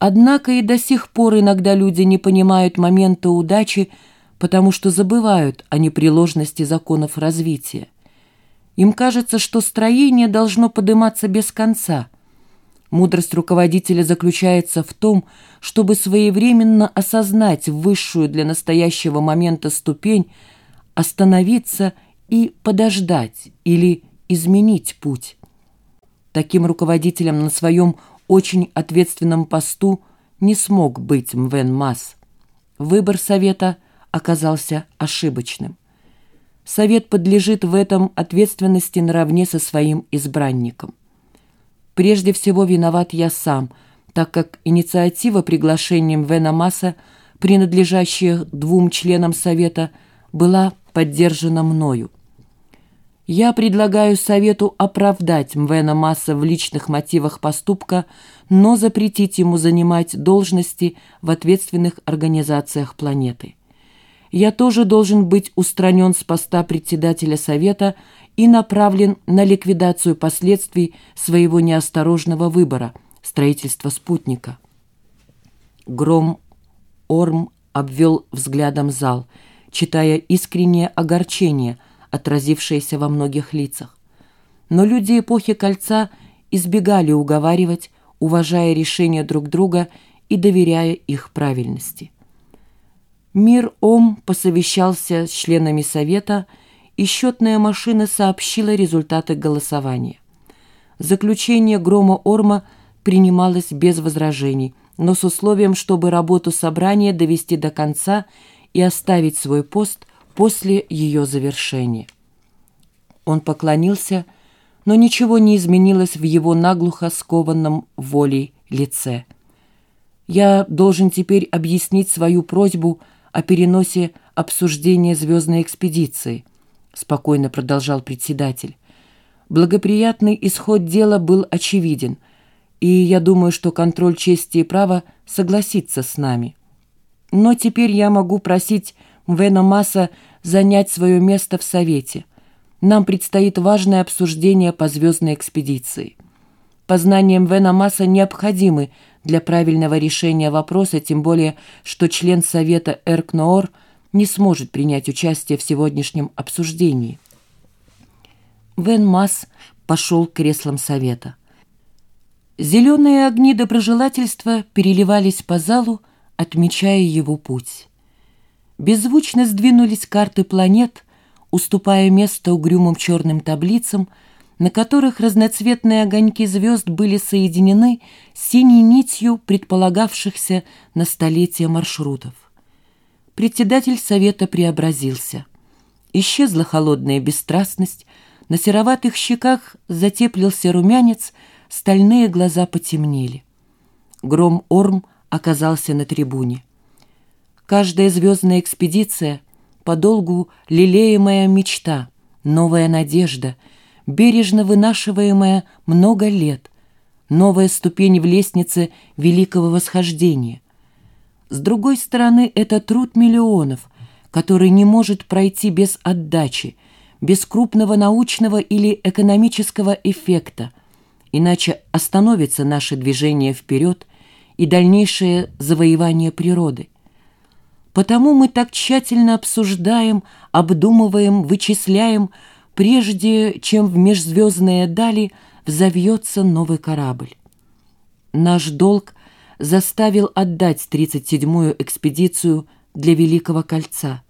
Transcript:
Однако и до сих пор иногда люди не понимают момента удачи, потому что забывают о непреложности законов развития. Им кажется, что строение должно подниматься без конца. Мудрость руководителя заключается в том, чтобы своевременно осознать высшую для настоящего момента ступень, остановиться и подождать или изменить путь. Таким руководителем на своем очень ответственном посту не смог быть Мвен Мас. Выбор совета оказался ошибочным. Совет подлежит в этом ответственности наравне со своим избранником. Прежде всего виноват я сам, так как инициатива приглашением Вена Масса, принадлежащая двум членам Совета, была поддержана мною. Я предлагаю Совету оправдать Мвена Масса в личных мотивах поступка, но запретить ему занимать должности в ответственных организациях планеты. Я тоже должен быть устранен с поста председателя Совета и направлен на ликвидацию последствий своего неосторожного выбора – строительства спутника. Гром Орм обвел взглядом зал, читая искреннее огорчение – отразившееся во многих лицах. Но люди эпохи Кольца избегали уговаривать, уважая решения друг друга и доверяя их правильности. Мир Ом посовещался с членами Совета, и счетная машина сообщила результаты голосования. Заключение Грома Орма принималось без возражений, но с условием, чтобы работу собрания довести до конца и оставить свой пост после ее завершения. Он поклонился, но ничего не изменилось в его наглухо скованном волей лице. «Я должен теперь объяснить свою просьбу о переносе обсуждения звездной экспедиции», спокойно продолжал председатель. «Благоприятный исход дела был очевиден, и я думаю, что контроль чести и права согласится с нами. Но теперь я могу просить Вена Масса занять свое место в Совете. Нам предстоит важное обсуждение по звездной экспедиции. Познания Вена Масса необходимы для правильного решения вопроса, тем более, что член Совета Эркноор не сможет принять участие в сегодняшнем обсуждении. Вен Масс пошел к креслам Совета. Зеленые огни доброжелательства переливались по залу, отмечая его путь. Беззвучно сдвинулись карты планет, уступая место угрюмым черным таблицам, на которых разноцветные огоньки звезд были соединены синей нитью предполагавшихся на столетия маршрутов. Председатель совета преобразился. Исчезла холодная бесстрастность, на сероватых щеках затеплился румянец, стальные глаза потемнели. Гром Орм оказался на трибуне. Каждая звездная экспедиция — подолгу лелеемая мечта, новая надежда, бережно вынашиваемая много лет, новая ступень в лестнице великого восхождения. С другой стороны, это труд миллионов, который не может пройти без отдачи, без крупного научного или экономического эффекта, иначе остановится наше движение вперед и дальнейшее завоевание природы. Потому мы так тщательно обсуждаем, обдумываем, вычисляем, прежде чем в межзвездные дали взовьется новый корабль. Наш долг заставил отдать 37-ю экспедицию для Великого Кольца.